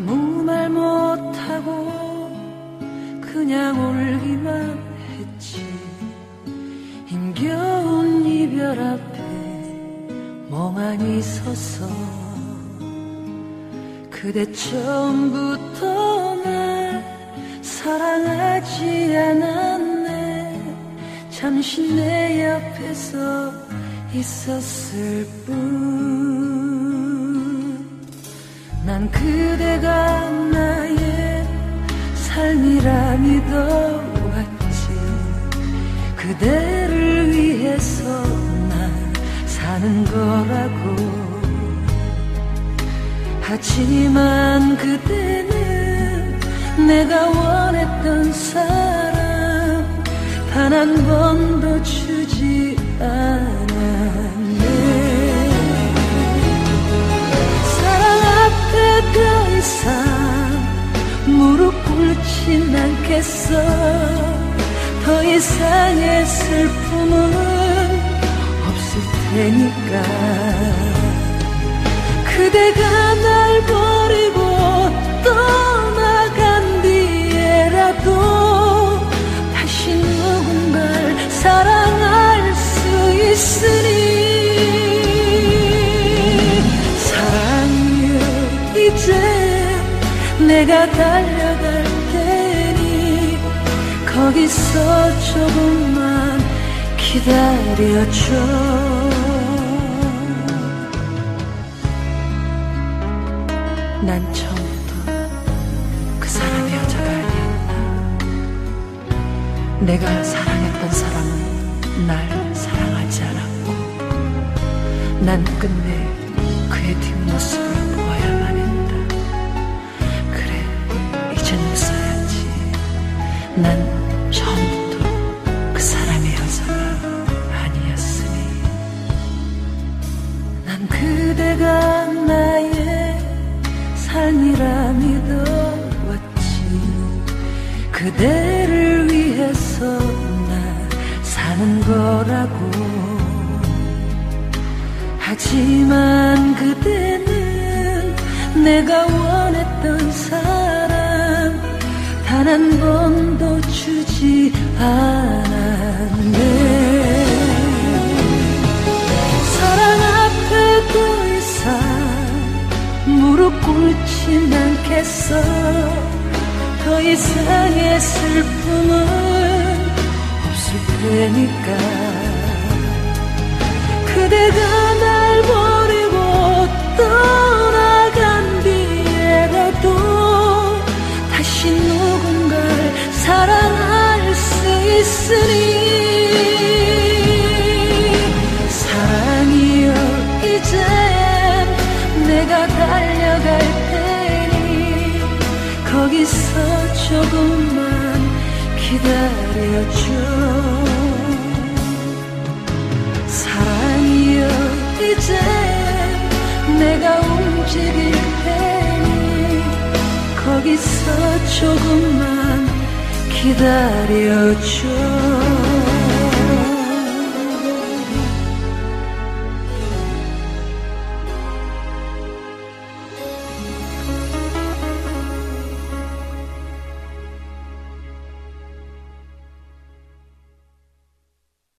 말 못하고 그냥 울기만 했지. 힘겨운 이별 앞에 멍하니 서서 그대 처음부터 날 사랑하지 않았네. 잠시 내 옆에서 있었을 뿐 난 그대가 나의 삶이라 믿어왔지. 그대를 위해서 난 사는 거라고. 하지만 그대는 내가 원했던 사람 단 한 번도 주지 꿇진 않겠어. 더 이상의 슬픔은 없을 테니까. 그대가 날 버리고 떠나간 뒤에라도 다시 누군가를 사랑할 수 있으니. 사랑이여 이제 내가 테니 거기서 조금만 기다려줘 난 처음부터 그 사람의 여자가 아니었나. 내가 사랑했던 사람은 날 사랑하지 않았고, 난 끝내 그의 뒷모습을 삶이라 믿어왔지. 그대를 위해서 나 사는 거라고. 하지만 그대는 내가 원했던 사람 단한 번도 주지 않았 꿇진 않겠어. 더 이상의 슬픔은 없을 테니까. 그대가 날 버리고 떠나간 뒤에라도 다시 누군가를 사랑할 수 있으니 거기서 조금만 기다려줘. 사랑이여 이제? 내가 움직일 테니 거기서 조금만 기다려줘